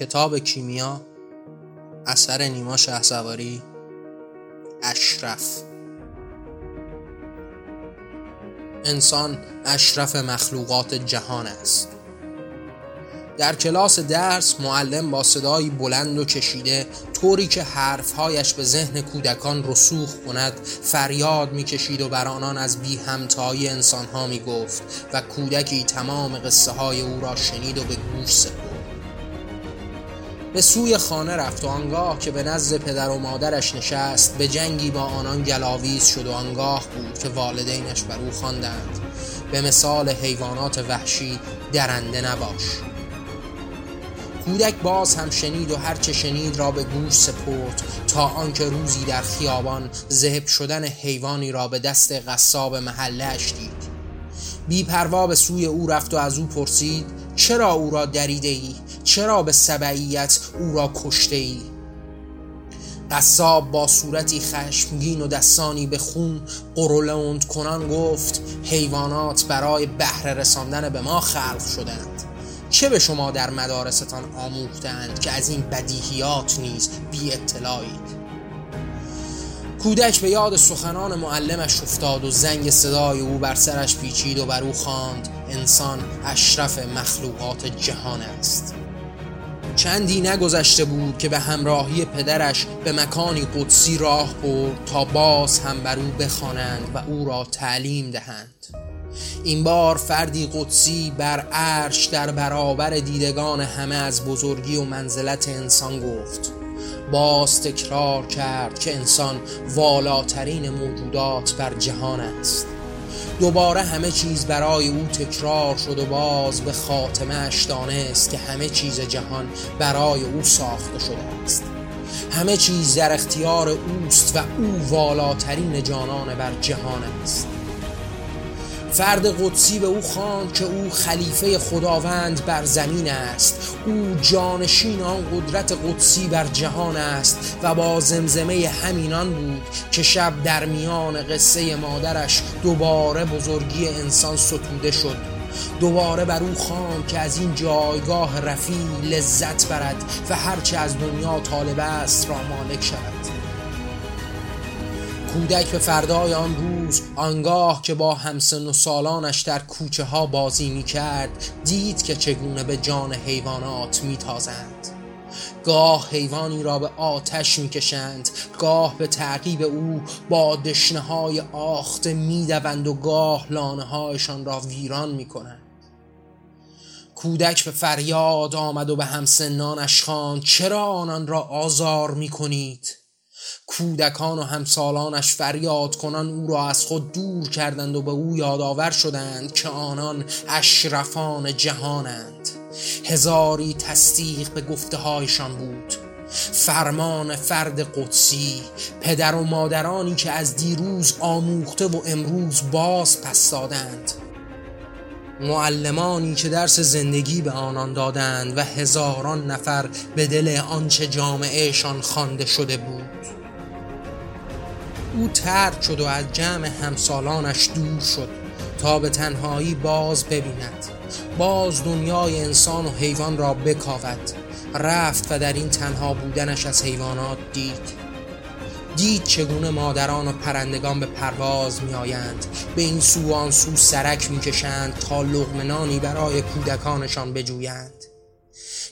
کتاب کیمیا اثر نیما شهسواری اشرف. انسان اشرف مخلوقات جهان است. در کلاس درس معلم با صدایی بلند و کشیده طوری که حرفهایش به ذهن کودکان رسوخ کند فریاد می‌کشید و بر آنان از بی همتایی انسانها می گفت و کودکی تمام قصه های او را شنید و به گوش سپرد. به سوی خانه رفت و آنگاه که به نزد پدر و مادرش نشست به جنگی با آنان گلاویز شد و آنگاه بود که والدینش بر او خواندند. به مثال حیوانات وحشی درنده نباش. کودک باز هم شنید و هرچه شنید را به گوش سپرد تا آنکه روزی در خیابان ذهب شدن حیوانی را به دست قصاب محلهاش دید. بی پروا به سوی او رفت و از او پرسید چرا او را دریده ای؟ چرا به سبعیت او را کشته ای؟ قصاب با صورتی خشمگین و دستانی به خون قرولوند کنان گفت حیوانات برای بهره رساندن به ما خلق شدند چه به شما در مدارستان آموختند که از این بدیهیات نیز بی اطلاعید کودک به یاد سخنان معلمش افتاد و زنگ صدای او بر سرش پیچید و بر او خواند. انسان اشرف مخلوقات جهان است. چندی نگذشته بود که به همراهی پدرش به مکانی قدسی راه برد تا باز هم بر او بخوانند و او را تعلیم دهند. این بار فردی قدسی بر عرش در برابر دیدگان همه از بزرگی و منزلت انسان گفت. باز تکرار کرد که انسان والاترین موجودات بر جهان است. دوباره همه چیز برای او تکرار شد و باز به خاتمه اش دانست که همه چیز جهان برای او ساخته شده است. همه چیز در اختیار اوست و او والاترین جانان بر جهان است. فرد قدسی به او خواند که او خلیفه خداوند بر زمین است. او جانشین آن قدرت قدسی بر جهان است و با زمزمه همینان بود که شب در میان قصه مادرش دوباره بزرگی انسان ستوده شد. دوباره بر او خواند که از این جایگاه رفیع لذت برد و هرچه از دنیا طالب است را مالک شود. کودک به فردای آن روز آنگاه که با همسن و سالانش در کوچه ها بازی می کرد دید که چگونه به جان حیوانات می تازند. گاه حیوانی را به آتش می‌کشند گاه به تعقیب او با دشنه های آخته می‌دوند و گاه لانه هایشان را ویران می‌کنند کودک به فریاد آمد و به همسنانش خواند چرا آنان را آزار می‌کنید کودکان و همسالانش فریاد کنان او را از خود دور کردند و به او یادآور شدند که آنان اشرفان جهانند. هزاری تصدیق به گفته هایشان بود. فرمان فرد قدسی پدر و مادرانی که از دیروز آموخته و امروز باز پس دادند. معلمانی که درس زندگی به آنان دادند و هزاران نفر به دل آنچه جامعهشان خوانده شده بود. او ترد شد و از جمع همسالانش دور شد تا به تنهایی باز ببیند. باز دنیای انسان و حیوان را بکاود. رفت و در این تنها بودنش از حیوانات دید. دید چگونه مادران و پرندگان به پرواز می آیند به این سو آن سو سرک می کشند تا لغمنانی برای کودکانشان بجویند.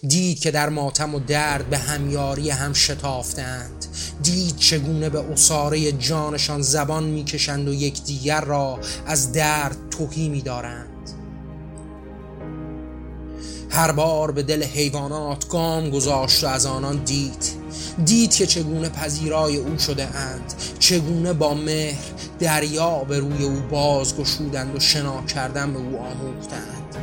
دید که در ماتم و درد به همیاری هم شتافتند. دید چگونه به اصاره جانشان زبان می‌کشند و یکدیگر را از درد توهی میدارند؟ هر بار به دل حیوانات گام گذاشت و از آنان دید. دید که چگونه پذیرای او شده اند چگونه با مهر دریا به روی او باز گشودند و شنا کردن به او آموختند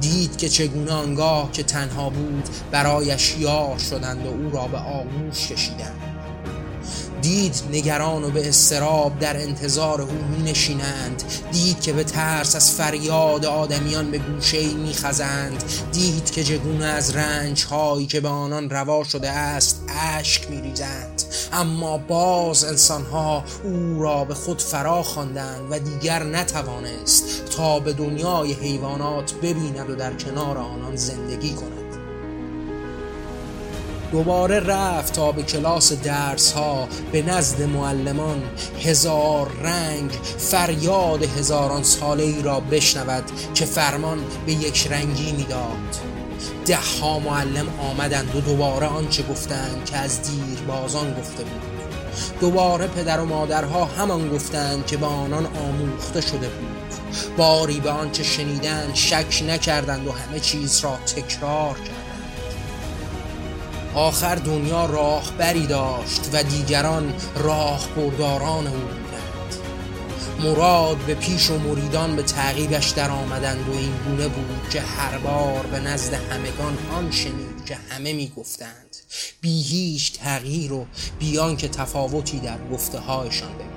دید که چگونه آنگاه که تنها بود برایش یار شدند و او را به آغوش کشیدند. دید نگران و به استراب در انتظار او نشینند دید که به ترس از فریاد آدمیان به گوشه می خزند دید که جگونه از رنج هایی که به آنان روا شده است اشک می ریزند اما باز انسان ها او را به خود فرا خواندند و دیگر نتوانست تا به دنیای حیوانات ببیند و در کنار آنان زندگی کند. دوباره رفت تا به کلاس درس ها به نزد معلمان. هزار رنگ فریاد هزاران ساله ای را بشنود که فرمان به یک رنگی می‌داد. ده ها معلم آمدند و دوباره آنچه گفتند که از دیر بازان گفته بود. دوباره پدر و مادرها همان گفتند که به آنان آموخته شده بود. باری به آنچه شنیدند شک نکردند و همه چیز را تکرار کردند. آخر دنیا راهبری داشت و دیگران راه برداران او بودند. مراد به پیش و مریدان به تعقیبش در آمدند و این گونه بود که هر بار به نزد همگان آن شنید که همه می گفتند بی هیچ تغییر و بیان که تفاوتی در گفته هایشان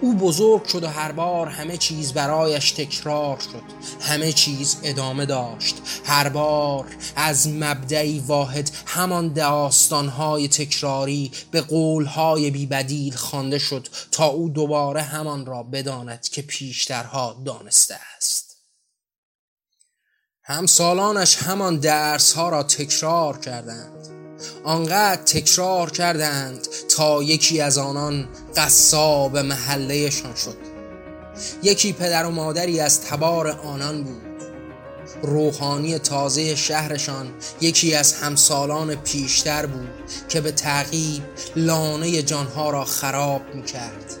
او بزرگ شد و هر بار همه چیز برایش تکرار شد. همه چیز ادامه داشت. هر بار از مبدعی واحد همان داستانهای تکراری به قولهای بیبدیل خوانده شد تا او دوباره همان را بداند که پیشترها دانسته است. همسالانش همان درس ها را تکرار کردند. آنقدر تکرار کردند تا یکی از آنان قصاب محلهشان شد. یکی پدر و مادری از تبار آنان بود. روحانی تازه شهرشان یکی از همسالان پیشتر بود که به تعقیب لانه جانها را خراب می کرد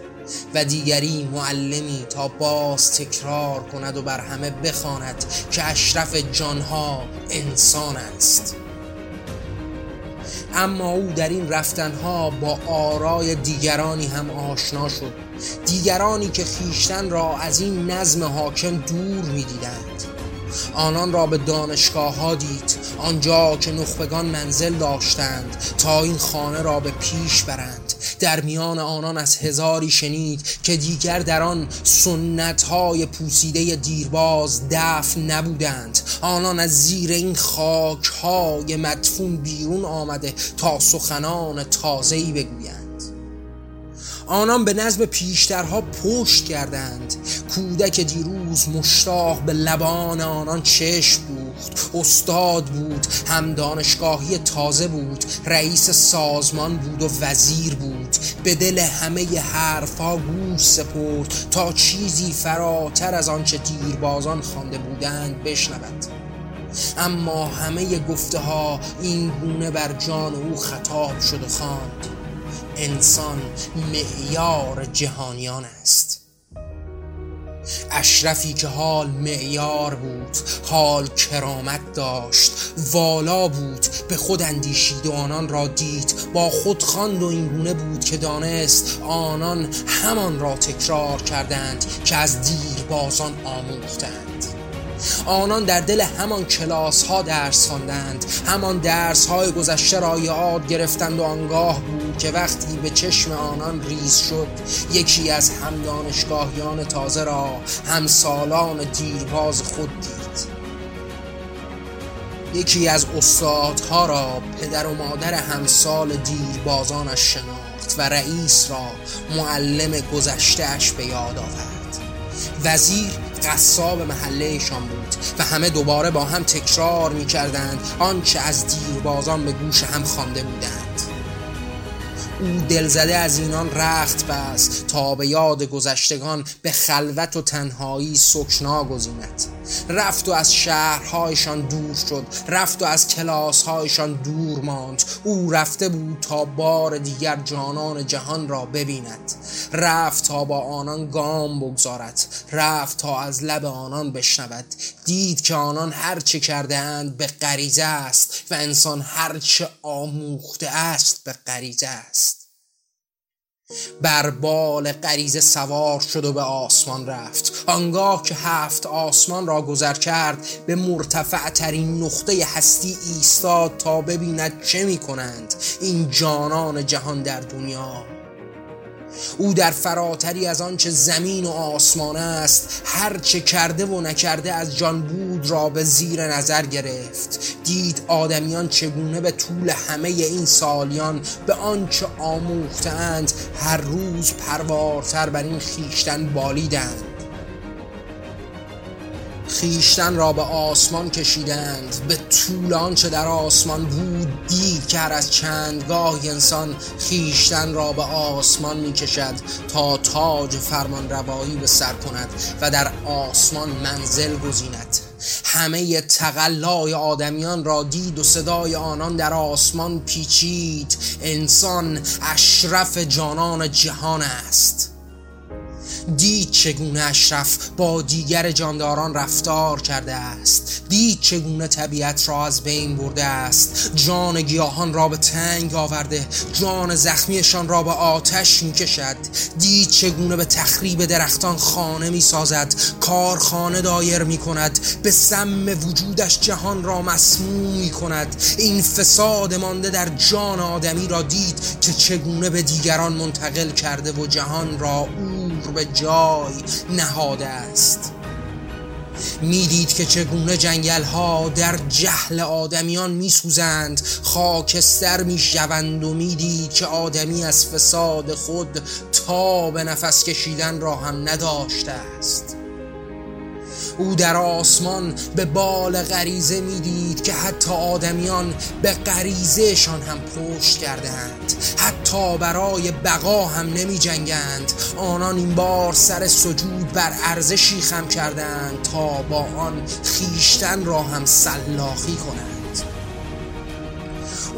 و دیگری معلمی تا باز تکرار کند و بر همه بخواند که اشرف جانها انسان است. اما او در این رفتنها با آرای دیگرانی هم آشنا شد. دیگرانی که خیشتن را از این نظم حاکم دور می‌دیدند. آنان را به دانشگاه ها دید. آنجا که نخبگان منزل داشتند تا این خانه را به پیش برند. در میان آنان از هزاری شنید که دیگر در آن سنت های پوسیده دیرباز دفن نبودند. آنان از زیر این خاک های مدفون بیرون آمده تا سخنان تازه‌ای بگویند. آنان به نظم پیشترها پشت کردند کودک دیروز مشتاق به لبان آنان چشم بود. استاد بود هم دانشگاهی تازه بود رئیس سازمان بود و وزیر بود. به دل همه حرفها گوش سپرد تا چیزی فراتر از آنچه دیربازان خوانده بودند بشنود. اما همه گفته ها این گونه بر جان او خطاب شد و خواند. انسان معیار جهانیان است. اشرفی که حال معیار بود حال کرامت داشت. والا بود به خود اندیشید و آنان را دید. با خود خواند و اینگونه بود که دانست آنان همان را تکرار کردند که از دیر بازان آموختند. آنان در دل همان کلاس ها درس خواندند. همان درس های گذشته را یاد گرفتند و آنگاه بود که وقتی به چشم آنان ریز شد یکی از هم دانشگاهیان تازه را هم سالان دیرباز خود دید. یکی از استادها را پدر و مادر همسال دیربازانش شناخت و رئیس را معلم گذشتهش به یاد آورد. وزیر قصاب محلهشان بود و همه دوباره با هم تکرار می کردند آنچه از دیربازان به گوش هم خوانده بودند. او دلزده از اینان رخت بست تا به یاد گذشتگان به خلوت و تنهایی سکنا گزیند رفت و از شهرهایشان دور شد رفت و از کلاسهایشان دور ماند. او رفته بود تا بار دیگر جانان جهان را ببیند. رفت تا با آنان گام بگذارد رفت تا از لب آنان بشنود. دید که آنان هرچه کرده اند به غریزه است و انسان هرچه آموخته است به غریزه است. بر بال غریزه سوار شد و به آسمان رفت. آنگاه که هفت آسمان را گذر کرد به مرتفع ترین نقطه هستی ایستاد تا ببیند چه می کنند این جانان جهان در دنیا. او در فراتری از آنچه زمین و آسمان است هر چه کرده و نکرده از جان بود را به زیر نظر گرفت. دید آدمیان چگونه به طول همه این سالیان به آنچه آموختند هر روز پروارتر بر این خیشتن بالیدند. خیشتن را به آسمان کشیدند به طول آنچه در آسمان بود دید که هر از چندگاه انسان خیشتن را به آسمان می کشد تا تاج فرمان روایی به سر کند و در آسمان منزل گزیند. همه تقلای آدمیان را دید و صدای آنان در آسمان پیچید. انسان اشرف جانان جهان است. دید چگونه اشرف با دیگر جانداران رفتار کرده است. دید چگونه طبیعت را از بین برده است. جان گیاهان را به تنگ آورده جان زخمیشان را به آتش می کشد دید چگونه به تخریب درختان خانه می سازد کارخانه دایر می کند به سم وجودش جهان را مسموم می کند این فساد مانده در جان آدمی را دید که چگونه به دیگران منتقل کرده و جهان را اور به جای نهاده است. می‌دید که چگونه جنگل ها در جهل آدمیان میسوزند خاکستر می‌شوند و می‌دید که آدمی از فساد خود تا به نفس کشیدن را هم نداشته است. او در آسمان به بال غریزه می‌دید که حتی آدمیان به غریزهشان هم پشت کردند حتی برای بقا هم نمی جنگند آنان این بار سر سجود بر ارزشی خم کردند تا با آن خیشتن را هم سلاخی کنند.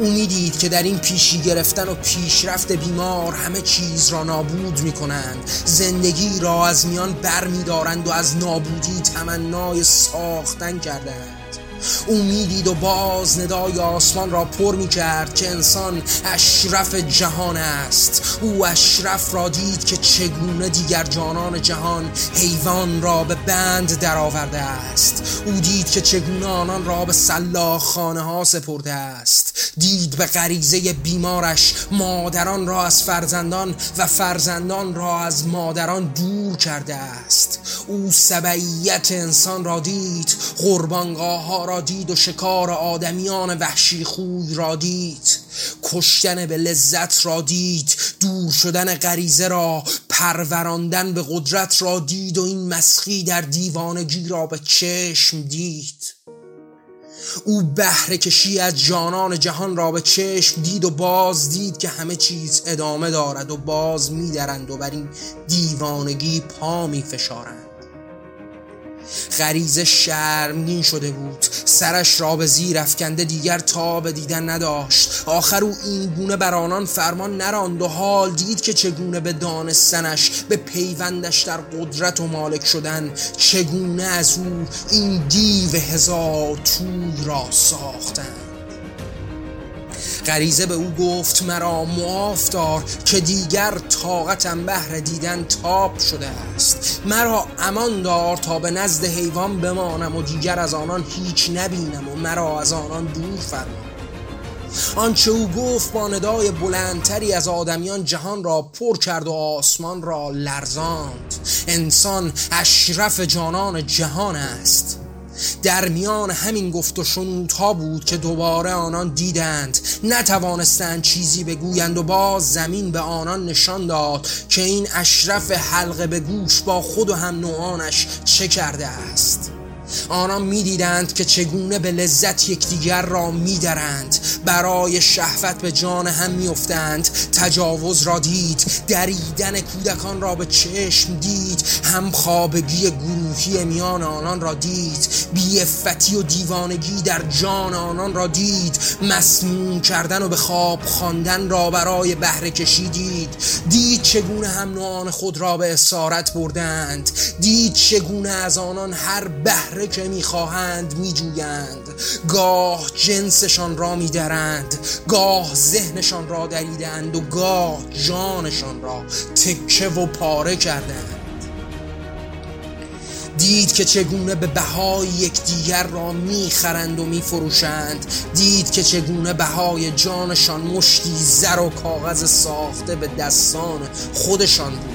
او می‌دید که در این پیشی گرفتن و پیشرفت بیمار همه چیز را نابود می کنند زندگی را از میان بر می دارند و از نابودی تمنای ساختن کردند او می‌دید و باز ندای آسمان را پر می کرد که انسان اشرف جهان است. او اشرف را دید که چگونه دیگر جانان جهان حیوان را به بند درآورده است. او دید که چگونه آنان را به سلاخ خانه ها سپرده است. دید به غریزه بیمارش مادران را از فرزندان و فرزندان را از مادران دور کرده است. او سبعیت انسان را دید. قربانگاه ها را دید و شکار آدمیان وحشی خوی را دید. کشتن به لذت را دید. دور شدن غریزه را. پروراندن به قدرت را دید و این مسخی در دیوانگی را به چشم دید. او بهره کشی از جانان جهان را به چشم دید و باز دید که همه چیز ادامه دارد و باز میدرند و بر این دیوانگی پا می غریزه شرمگین شده بود. سرش را به زیر افکنده دیگر تا به دیدن نداشت. آخر او این گونه بر آنان فرمان نراند و حال دید که چگونه به دانستنش به پیوندش در قدرت و مالک شدن. چگونه از او این دیو هزار توی را ساختند. غریزه به او گفت مرا معاف دار که دیگر طاقتم بهر دیدن تاب شده است. مرا امان دار تا به نزد حیوان بمانم و دیگر از آنان هیچ نبینم و مرا از آنان دور فرما. آنچه او گفت با ندای بلندتری از آدمیان جهان را پر کرد و آسمان را لرزاند. انسان اشرف جانان جهان است. در میان همین گفت و شنودها بود که دوباره آنان دیدند. نتوانستند چیزی بگویند و باز زمین به آنان نشان داد که این اشرف حلقه به گوش با خود و هم نوعانش چه کرده است. آنان می‌دیدند که چگونه به لذت یکدیگر را میدرند. برای شهوت به جان هم میافتند. تجاوز را دید. دریدن کودکان را به چشم دید. هم خوابگی گروهی میان آنان را دید. بیفتی و دیوانگی در جان آنان را دید. مسموم کردن و به خواب خواندن را برای بهره کشی دید دید چگونه هم نوعان خود را به اسارت بردند. دید چگونه از آنان هر بهره که می‌خواهند میجویند. گاه جنسشان را میدرند. گاه ذهنشان را دریدند و گاه جانشان را تکه و پاره کردند. دید که چگونه به بهای یکدیگر را می‌خرند و میفروشند. دید که چگونه بهای جانشان مشتی زر و کاغذ ساخته به دستان خودشان بود.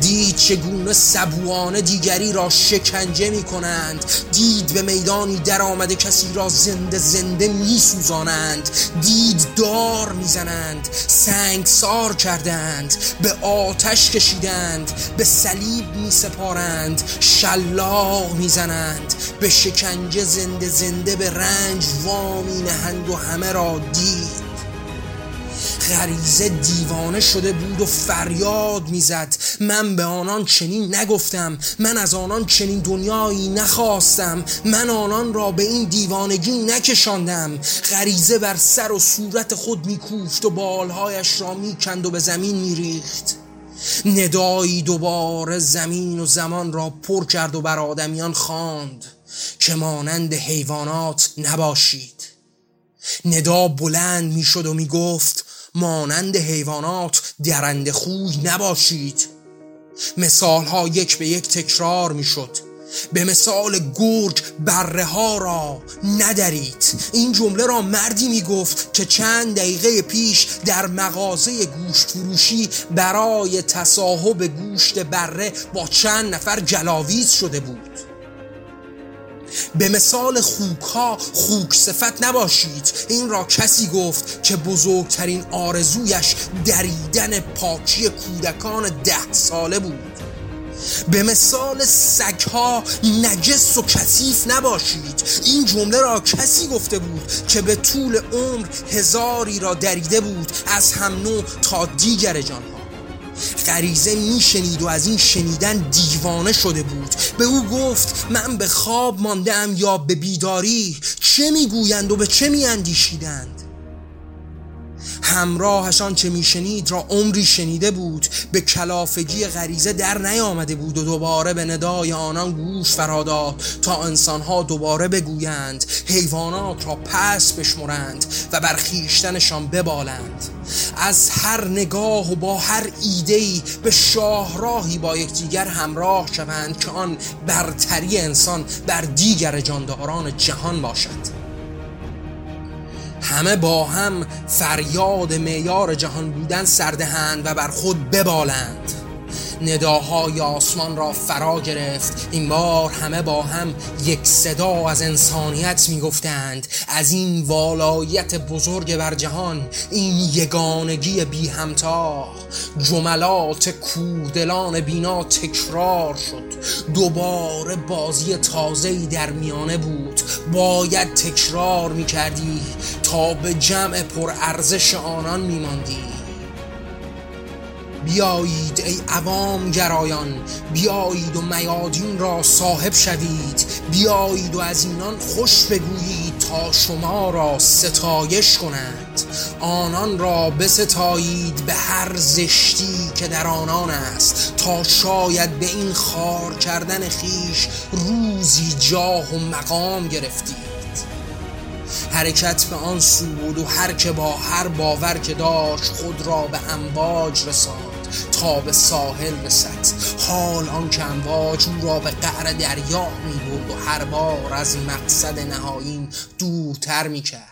دید چگونه سبوانه دیگری را شکنجه می کنند دید به میدانی در آمده کسی را زنده زنده می سوزانند دید دار می‌زنند. سنگسار کردند. به آتش کشیدند. به صلیب می سپارند شلاق می‌زنند. به شکنجه زنده زنده به رنج وامی نهند و همه را دید. غریزه دیوانه شده بود و فریاد می‌زد. من به آنان چنین نگفتم. من از آنان چنین دنیایی نخواستم. من آنان را به این دیوانگی نکشاندم. غریزه بر سر و صورت خود میکوفت و بالهایش را می‌کند و به زمین میریخت. ندایی دوباره زمین و زمان را پر کرد و بر آدمیان خواند که مانند حیوانات نباشید. ندا بلند می‌شد و می‌گفت مانند حیوانات درند خوی نباشید. مثال ها یک به یک تکرار می‌شد. به مثال گرگ بره ها را ندارید این جمله را مردی می گفت که چند دقیقه پیش در مغازه گوشت فروشی برای تصاحب گوشت بره با چند نفر جلاویز شده بود. به مثال خوک ها خوک صفت نباشید. این را کسی گفت که بزرگترین آرزویش دریدن پاکی کودکان ده ساله بود. به مثال ها نجس و کثیف نباشید. این جمله را کسی گفته بود که به طول عمر هزاری را دریده بود از هم نوع تا دیگر جانها. غریزه میشنید و از این شنیدن دیوانه شده بود. به او گفت من به خواب ماندم یا به بیداری؟ چه می‌گویند و به چه میاندیشیدند؟ همراهشان چه میشنید را عمری شنیده بود. به کلافگی غریزه در نیامده بود و دوباره به ندای آنان گوش فراداد تا انسانها دوباره بگویند حیوانات را پس بشمرند و بر خیشتنشان ببالند. از هر نگاه و با هر ایدهی به شاهراهی با یکدیگر همراه شوند که آن برتری انسان بر دیگر جانداران جهان باشد. همه با هم فریاد معیار جهان بودن سردهند و بر خود ببالند. نداهای آسمان را فرا گرفت. این بار همه با هم یک صدا از انسانیت می‌گفتند. از این والایت بزرگ بر جهان این یگانگی بی همتا جملات کوردلان بینا تکرار شد. دوباره بازی تازه‌ای در میانه بود. باید تکرار می‌کردی تا به جمع پر ارزش آنان میماندی. بیایید ای عوام گرایان بیایید و میادین را صاحب شوید. بیایید و از اینان خوش بگویید تا شما را ستایش کنند آنان را بستایید به هر زشتی که در آنان است تا شاید به این خار کردن خیش روزی جاه و مقام گرفتید. حرکت به آن سو بود و هر که با هر باور که داشت خود را به امواج رساند. تا به ساحل رسد. حال آن که امواج او را به قعر دریا می بود و هر بار از مقصد نهاییم دورتر می کرد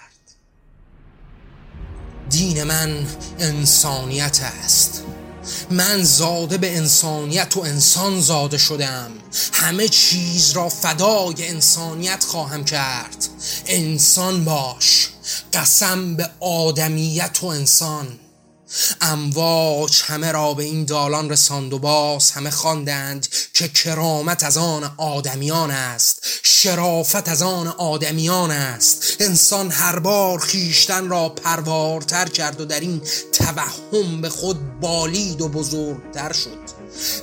دین من انسانیت است. من زاده به انسانیت و انسان زاده شدم همه چیز را فدای انسانیت خواهم کرد. انسان باش. قسم به آدمیت و انسان. امواج همه را به این دالان رساند و باز همه خواندند که کرامت از آن آدمیان است شرافت از آن آدمیان است. انسان هر بار خیشتن را پروارتر کرد و در این توهم به خود بالید و بزرگتر شد.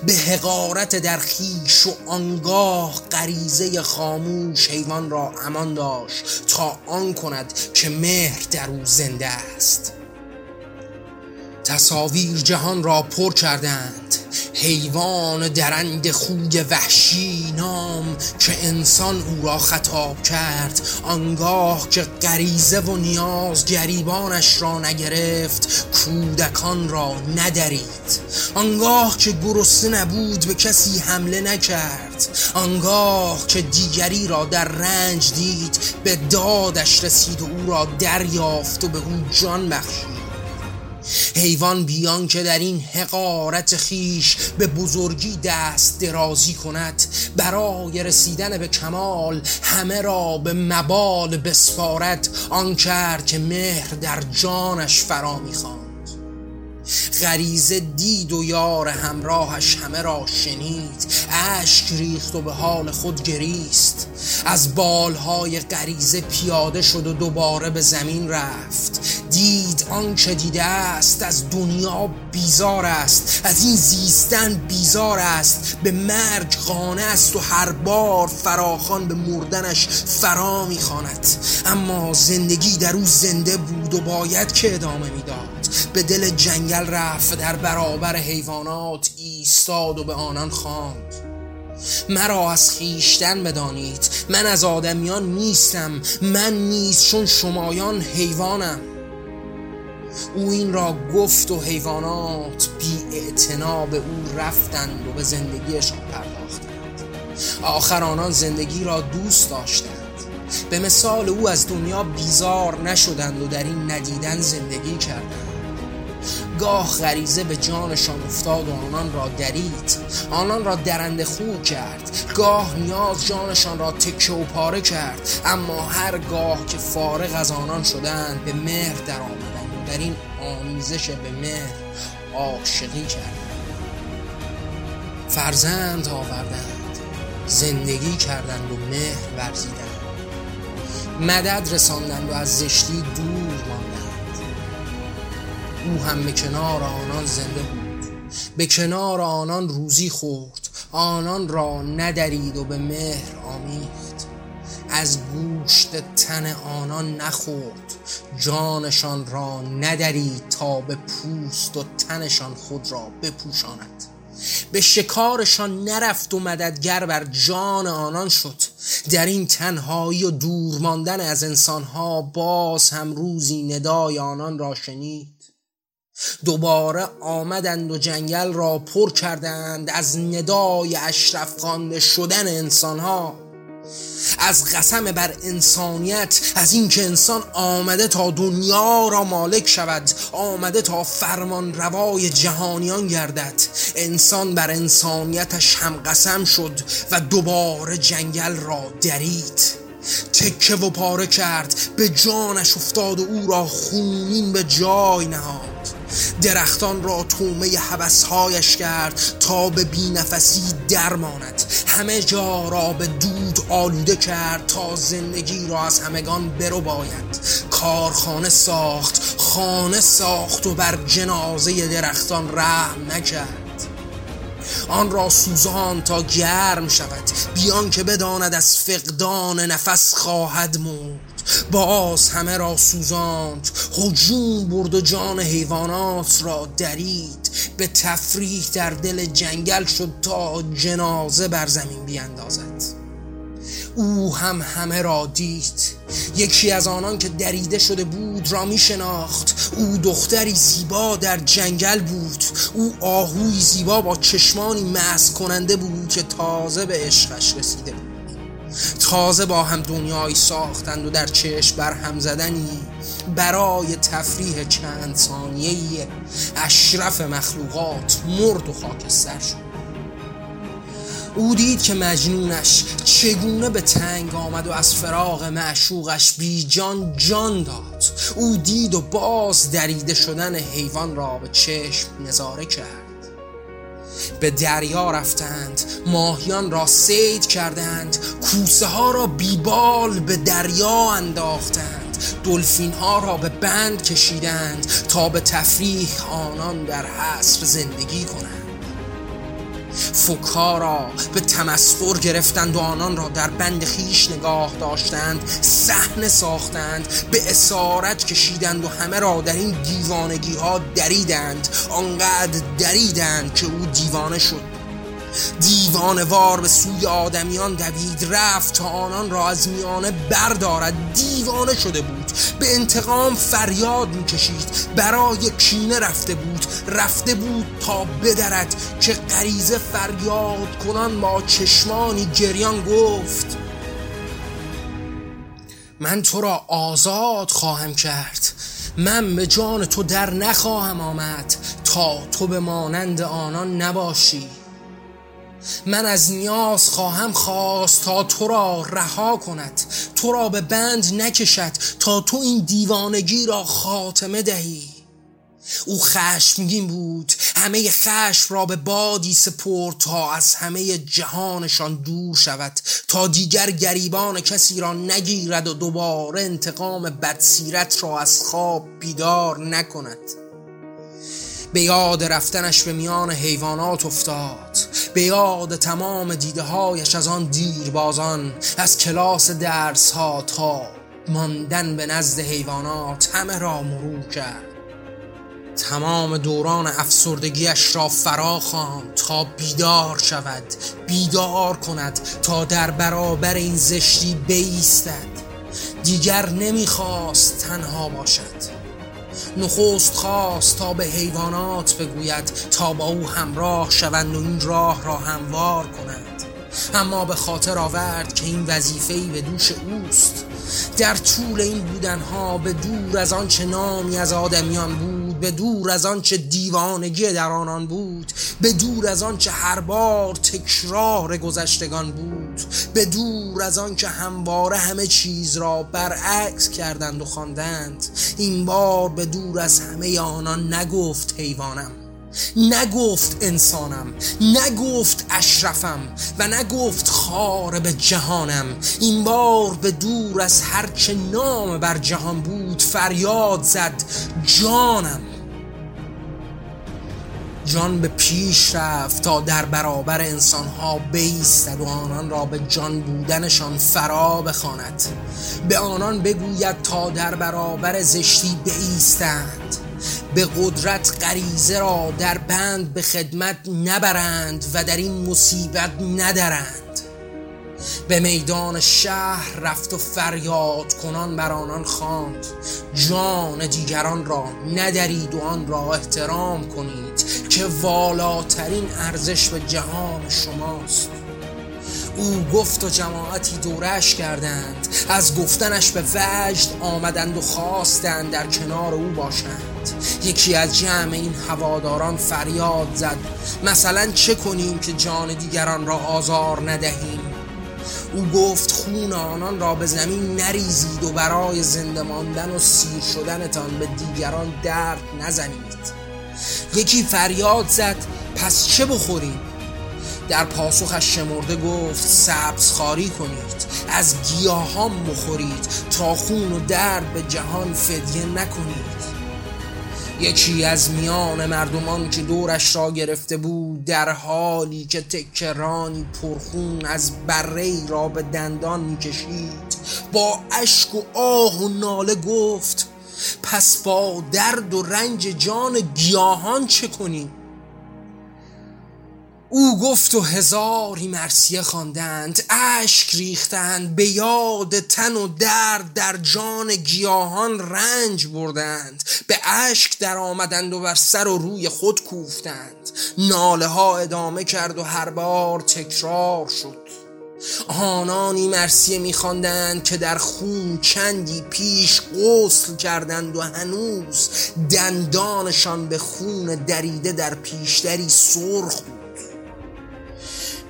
به حقارت در خیش و آنگاه غریزه خاموش حیوان را امان داشت تا آن کند که مهر در او زنده است. تصاویر جهان را پر کردند. حیوان درند خوی وحشی نام که انسان او را خطاب کرد. آنگاه که غریزه و نیاز گریبانش را نگرفت کودکان را ندرید. آنگاه که گرسنه نبود به کسی حمله نکرد. آنگاه که دیگری را در رنج دید به دادش رسید و او را دریافت و به او جان بخشید. حیوان بیان که در این حقارت خیش به بزرگی دست درازی کند. برای رسیدن به کمال همه را به مبال بسپارد آن کرد که مهر در جانش فرا می‌خواند. غریزه دید و یار همراهش همه را شنید. اشک ریخت و به حال خود گریست. از بالهای غریزه پیاده شد و دوباره به زمین رفت. دید آنچه دیده است از دنیا بیزار است. از این زیستن بیزار است. به مرگ قانه است و هر بار فراخان به مردنش فرا می‌خواند. اما زندگی در او زنده بود و باید که ادامه می‌داد. به دل جنگل رفت در برابر حیوانات ایستاد و به آنان خواند. مرا از خیشتن بدانید من از آدمیان نیستم من نیست چون شمایان حیوانم. او این را گفت و حیوانات بی به او رفتند و به زندگیشان پرداختند. آخر آنان زندگی را دوست داشتند. به مثال او از دنیا بیزار نشدند و در این ندیدن زندگی کردند. گاه غریزه به جانشان افتاد و آنان را درید. آنان را درنده خو کرد. گاه نیاز جانشان را تکه و پاره کرد. اما هرگاه که فارغ از آنان شدند به مهر در آمدند و در این آمیزش به مهر عاشقی کردند. فرزند آوردند. زندگی کردند و مهر ورزیدند. مدد رساندند و از زشتی دور او هم به کنار آنان زنده بود. به کنار آنان روزی خورد. آنان را ندرید و به مهر آمیخت از گوشت تن آنان نخورد. جانشان را ندرید تا به پوست و تنشان خود را بپوشاند. به شکارشان نرفت و مددگر بر جان آنان شد. در این تنهایی و دور ماندن از انسانها باز هم روزی ندای آنان را شنید. دوباره آمدند و جنگل را پر کردند از ندای اشرف خوانده شدن انسانها. از قسم بر انسانیت از اینکه انسان آمده تا دنیا را مالک شود آمده تا فرمان روای جهانیان گردد. انسان بر انسانیتش هم قسم شد و دوباره جنگل را درید. تکه و پاره کرد. به جانش افتاد و او را خونین به جای نهاد. درختان را تومه حوثهایش کرد تا به بینفسی درماند همه جا را به دود آلوده کرد تا زندگی را از همگان برو باید کارخانه ساخت خانه ساخت و بر جنازه درختان رحم نکرد. آن را سوزان تا گرم شود. بیان که بداند از فقدان نفس خواهد مرد. باز همه را سوزاند. هجوم برد و جان حیوانات را درید. به تفریح در دل جنگل شد تا جنازه بر زمین بیاندازد او هم همه را دید. یکی از آنان که دریده شده بود را می شناخت. او دختری زیبا در جنگل بود. او آهوی زیبا با چشمانی مس کننده بود که تازه به عشقش رسیده بود. تازه با هم دنیایی ساختند و در چشم بر هم زدنی. برای تفریح چند ثانیه اشرف مخلوقات مرد و خاکستر شد. او دید که مجنونش چگونه به تنگ آمد و از فراغ معشوقش بی جان جان داد. او دید و باز دریده شدن حیوان را به چشم نظاره کرد. به دریا رفتند ماهیان را سید کردند کوسه ها را بیبال به دریا انداختند دلفین ها را به بند کشیدند تا به تفریح آنان در حصر زندگی کنند. فوکها را به تمسخر گرفتند و آنان را در بند خیش نگاه داشتند صحنه ساختند به اسارت کشیدند و همه را در این دیوانگی ها دریدند. آنقدر دریدند که او دیوانه شد. وار به سوی آدمیان دوید رفت تا آنان را از میانه بردارد. دیوانه شده بود به انتقام فریاد می‌کشید. برای کینه رفته بود رفته بود تا بدرد که غریزه فریاد کنان با چشمانی گریان گفت من تو را آزاد خواهم کرد. من به جان تو در نخواهم آمد. تا تو به مانند آنان نباشی. من از نیاز خواهم خواست تا تو را رها کند. تو را به بند نکشد تا تو این دیوانگی را خاتمه دهی. او خشمگین بود. همه خشم را به بادی سپرد تا از همه جهانشان دور شود تا دیگر گریبان کسی را نگیرد و دوباره انتقام بدسیرت را از خواب بیدار نکند. به یاد رفتنش به میان حیوانات افتاد. به یاد تمام دیده هایش از آن دیربازان از کلاس درس ها تا ماندن به نزد حیوانات همه را مرور کرد. تمام دوران افسردگیش را فرا خواند تا بیدار شود بیدار کند تا در برابر این زشتی بیستد. دیگر نمی‌خواست تنها باشد. نخست خواست تا به حیوانات بگوید تا با او همراه شوند و این راه را هموار کنند اما به خاطر آورد که این وظیفه‌ای به دوش اوست. در طول این بودنها به دور از آنچه نامی از آدمیان بود به دور از آنچه دیوانگی در آنان بود به دور از آنچه هر بار تکرار گذشتگان بود به دور از آنکه همواره همه چیز را برعکس کردند و خواندند. این بار به دور از همه آنان نگفت حیوانم. نگفت انسانم نگفت اشرفم و نگفت خار به جهانم. این بار به دور از هرچه نام بر جهان بود فریاد زد جانم. جان به پیش رفت تا در برابر انسانها بیستد و آنان را به جان بودنشان فرا بخواند. به آنان بگوید تا در برابر زشتی بیستند. به قدرت غریزه را در بند به خدمت نبرند و در این مصیبت ندرند. به میدان شهر رفت و فریاد کنان بر آنان خواند. جان دیگران را ندرید و آن را احترام کنید که والاترین ارزش به جهان شماست. او گفت و جماعتی دورش کردند. از گفتنش به وجد آمدند و خواستند در کنار او باشند. یکی از جمع این هواداران فریاد زد. مثلا چه کنیم که جان دیگران را آزار ندهیم؟ او گفت خون آنان را به زمین نریزید و برای زنده ماندن و سیر شدنتان به دیگران درد نزنید. یکی فریاد زد پس چه بخوریم؟ در پاسخش شمرده گفت سبز خاری کنید از گیاهان مخورید تا خون و درد به جهان فدیه نکنید. یکی از میان مردمان که دورش را گرفته بود در حالی که تکرانی پرخون از بره را به دندان می‌کشید با اشک و آه و ناله گفت پس با درد و رنج جان گیاهان چه کنیم؟ او گفت و هزاری مرسیه خواندند اشک ریختند به یاد تن و درد در جان گیاهان رنج بردند به اشک در آمدند و بر سر و روی خود کوفتند. ناله ها ادامه کرد و هر بار تکرار شد. آنانی مرسیه میخواندند که در خون چندی پیش غسل کردند و هنوز دندانشان به خون دریده در پیشتری سرخ بود.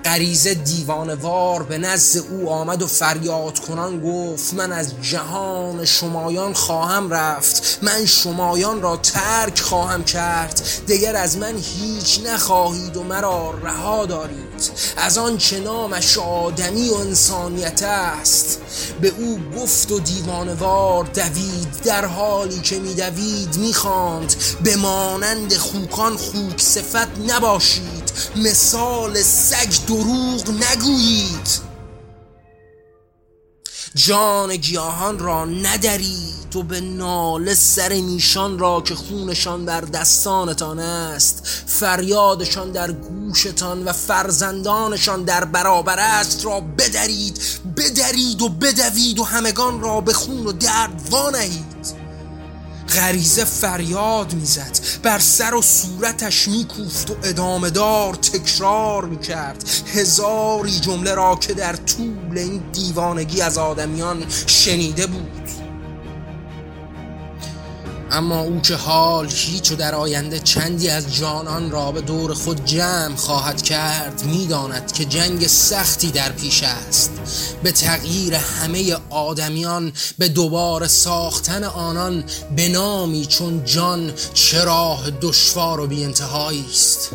غریزه دیوانوار به نزد او آمد و فریاد کنان گفت من از جهان شمایان خواهم رفت من شمایان را ترک خواهم کرد دیگر از من هیچ نخواهید و مرا رها دارید. از آن چه نامش آدمی و انسانیت است. به او گفت و دیوانوار دوید در حالی که میدوید می‌خواند به مانند خوکان خوک صفت نباشید. مثال سگ دروغ نگویید. جان گیاهان را ندرید و به ناله سر میشان را که خونشان در دستانتان است فریادشان در گوشتان و فرزندانشان در برابر است را بدرید بدرید و بدوید و همگان را به خون و درد وانهید. غریزه فریاد می‌زد. بر سر و صورتش میکوفت و ادامه دار تکرار می‌کرد. هزاری جمله را که در طول این دیوانگی از آدمیان شنیده بود. اما او که حال هیچ و در آینده چندی از جانان را به دور خود جمع خواهد کرد می‌داند که جنگ سختی در پیش است. به تغییر همه آدمیان به دوباره ساختن آنان به نامی چون جان چراه دشوار و بی است.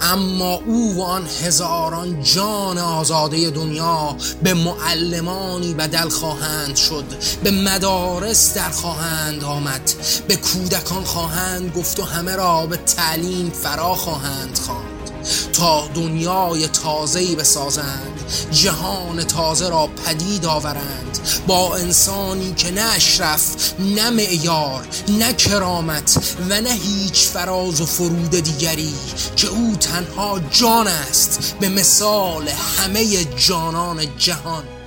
اما او و آن هزاران جان آزاده دنیا به معلمانی بدل خواهند شد به مدارس در خواهند آمد به کودکان خواهند گفت و همه را به تعلیم فرا خواهند خواند تا دنیای تازه‌ای بسازند. جهان تازه را پدید آورند. با انسانی که نه اشرف نه معیار نه کرامت و نه هیچ فراز و فرود دیگری که او تنها جان است به مثال همه جانان جهان.